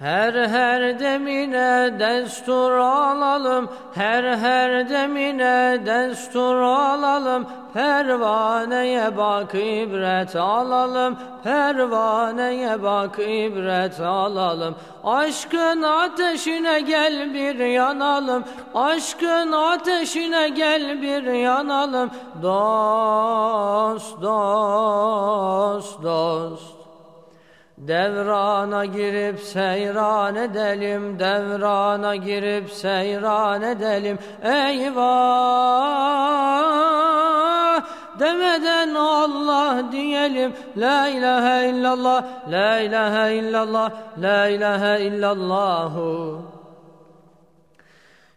Her her demine destur alalım, her her demine destur alalım, pervaneye bak ibret alalım, pervaneye bak ibret alalım. Aşkın ateşine gel bir yanalım, aşkın ateşine gel bir yanalım, dost, dost, Devrana girip seyran edelim, devrana girip seyran edelim. Eyvah! Demeden Allah diyelim. La ilahe illallah, la ilahe illallah, la ilahe illallahu.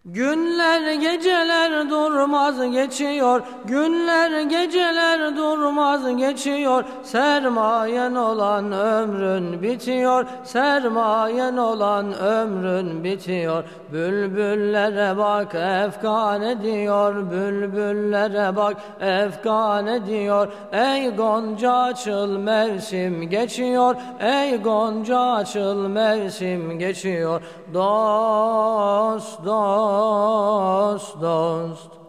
Günler geceler durmaz geçiyor, günler geceler durmaz geçiyor. Sermayen olan ömrün bitiyor, sermayen olan ömrün bitiyor. Bülbüllere bak efkan ediyor, bülbüllere bak efkan ediyor. Ey Gonca açıl mevsim geçiyor, ey Gonca açıl mevsim geçiyor. Dost, dost dost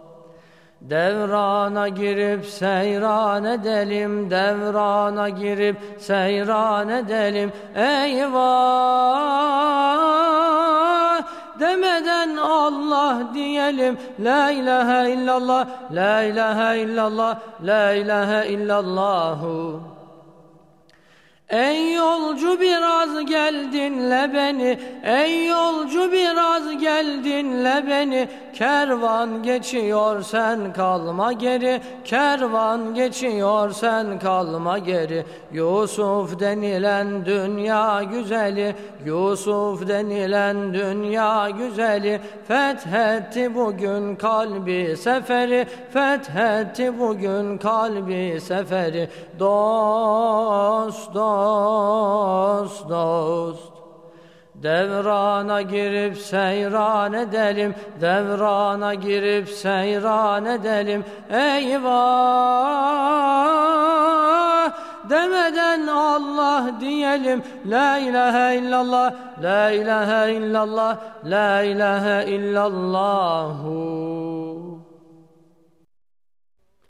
Devrana girip seyran edelim, devrana girip seyran edelim. Eyvah! Demeden Allah diyelim. La ilahe illallah, la ilahe illallah, la ilahe illallahu. Ey yolcu biraz gel dinle beni. Ey yolcu biraz gel dinle beni. Kervan geçiyor sen kalma geri. Kervan geçiyor sen kalma geri. Yusuf denilen dünya güzeli. Yusuf denilen dünya güzeli. Fethetti bugün kalbi seferi. Fethetti bugün kalbi seferi. Dost dost dost dost. Devrana girip seyran edelim Devrana girip seyran edelim. Eyvah! Demeden Allah diyelim La ilahe illallah La ilahe illallah La ilahe illallahu